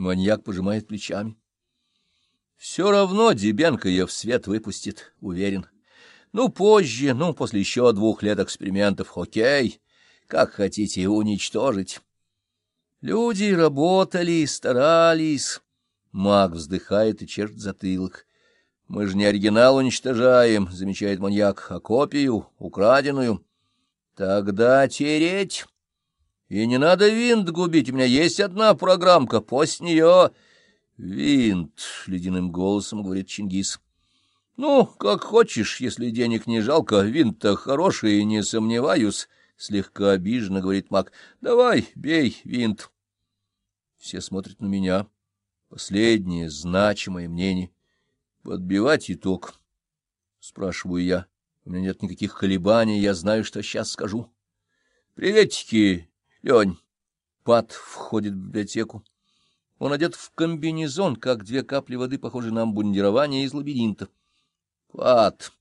Маньяк пожимает плечами. Все равно Дебенко ее в свет выпустит, уверен. Ну, позже, ну, после еще двух лет экспериментов, окей, как хотите, уничтожить. Люди работали, старались. Маг вздыхает и чешет затылок. Мы же не оригинал уничтожаем, замечает маньяк, а копию, украденную. Тогда тереть. И не надо винт губить, у меня есть одна программка, после нее... Винт, — ледяным голосом говорит Чингис. Ну, как хочешь, если денег не жалко, винт-то хороший, не сомневаюсь, — слегка обиженно говорит маг. Давай, бей винт. Все смотрят на меня. Последнее значимое мнение. Подбивать итог. Спрашиваю я. У меня нет никаких колебаний, я знаю, что сейчас скажу. Приветики, Лень. Пат входит в библиотеку. Он одет в комбинезон, как две капли воды, похожие на обмундирование из лабиринта. Пат.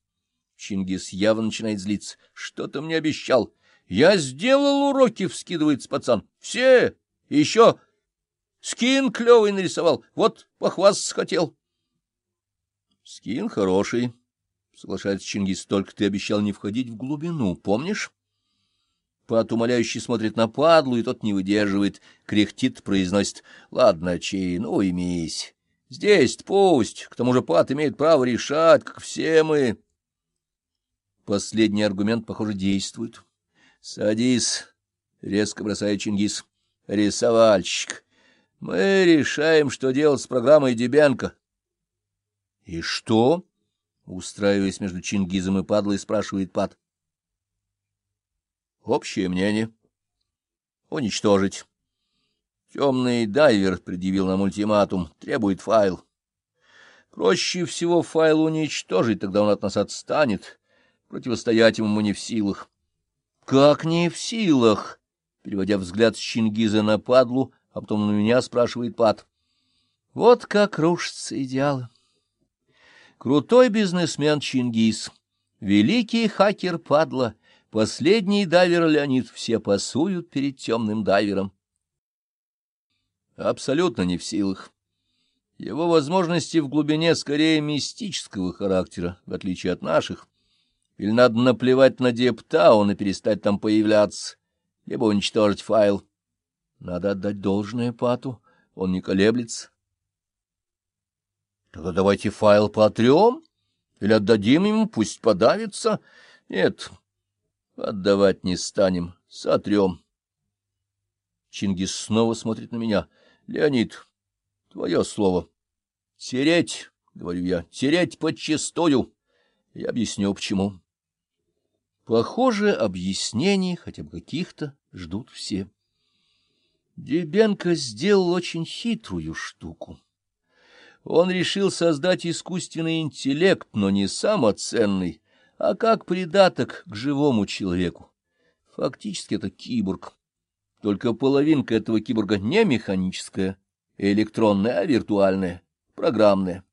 Чингис явно начинает злиться. Что ты мне обещал? Я сделал уроки, вскидывается пацан. Все. Еще скин клевый нарисовал. Вот похвастаться хотел. Скин хороший, соглашается Чингис, только ты обещал не входить в глубину, помнишь? Пат умоляющий смотрит на падлу, и тот не выдерживает, кряхтит, произносит. — Ладно, Чи, ну имись. Здесь пусть, к тому же Пат имеет право решать, как все мы. Последний аргумент, похоже, действует. — Садись, — резко бросает Чингис. — Рисовальщик. Мы решаем, что делать с программой Дебенко. — И что? — устраиваясь между Чингизом и падлой, спрашивает Пат. — Общее мнение. — Уничтожить. Темный дайвер предъявил нам ультиматум, требует файл. Проще всего файл уничтожить, тогда он от нас отстанет. Противостоять ему мы не в силах. — Как не в силах? Переводя взгляд с Чингиза на падлу, а потом на меня спрашивает Пат. — Вот как рушатся идеалы. Крутой бизнесмен Чингис, великий хакер падла, последний дайвер Леонид, все пасуют перед темным дайвером. Абсолютно не в силах. Его возможности в глубине скорее мистического характера, в отличие от наших. Или надо наплевать на Дептаун и перестать там появляться, либо уничтожить файл. Надо отдать должное Пату, он не колеблется. Тогда давайте файл потрем или отдадим ему, пусть подавится. Нет, отдавать не станем, сотрем. Чингис снова смотрит на меня. Леонид, твое слово. Тереть, говорю я, тереть подчистую. Я объясню, почему. Похоже, объяснений, хотя бы каких-то, ждут все. Дебенко сделал очень хитрую штуку. Он решил создать искусственный интеллект, но не самоценный, а как придаток к живому человеку. Фактически это киборг. Только половинка этого киборга не механическая, электронная, а виртуальная, программная.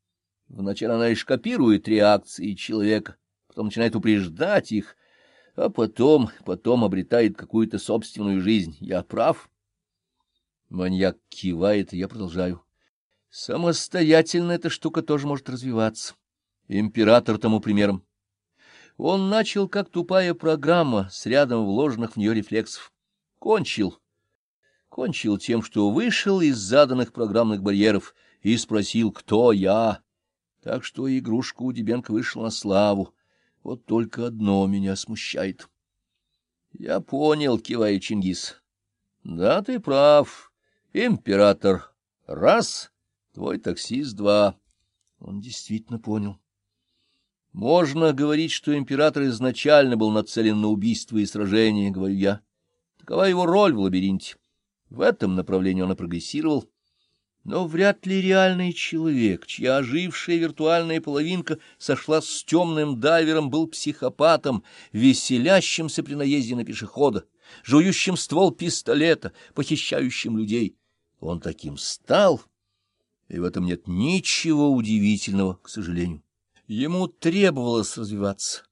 Вначале она лишь копирует реакции человека, потом начинает упреждать их, а потом, потом обретает какую-то собственную жизнь. Я прав? Маньяк кивает, и я продолжаю. Самостоятельно эта штука тоже может развиваться. Император тому примером. Он начал как тупая программа с рядом вложенных в нее рефлексов. Кончил. Кончил тем, что вышел из заданных программных барьеров и спросил, кто я. Так что игрушка у Дебенко вышла на славу. Вот только одно меня смущает. Я понял, кивая Чингис. Да, ты прав. Император. Раз — Твой таксист два. Он действительно понял. Можно говорить, что император изначально был нацелен на убийство и сражение, говорю я. Такова его роль в лабиринте. В этом направлении он и прогрессировал. Но вряд ли реальный человек, чья ожившая виртуальная половинка сошла с темным дайвером, был психопатом, веселящимся при наезде на пешехода, жующим ствол пистолета, похищающим людей. Он таким стал и в этом нет ничего удивительного, к сожалению. Ему требовалось развиваться,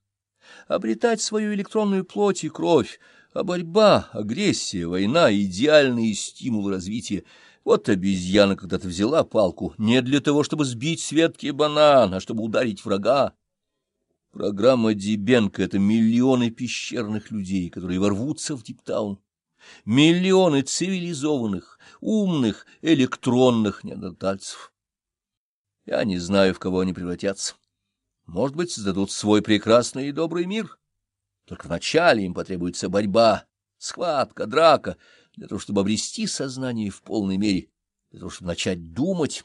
обретать свою электронную плоть и кровь, а борьба, агрессия, война — идеальные стимулы развития. Вот обезьяна когда-то взяла палку не для того, чтобы сбить с ветки банан, а чтобы ударить врага. Программа Дибенко — это миллионы пещерных людей, которые ворвутся в Диптаун. Миллионы цивилизованных, умных, электронных неандертальцев. Я не знаю, в кого они превратятся. Может быть, создадут свой прекрасный и добрый мир. Только вначале им потребуется борьба, схватка, драка, для того, чтобы обрести сознание в полной мере, для того, чтобы начать думать,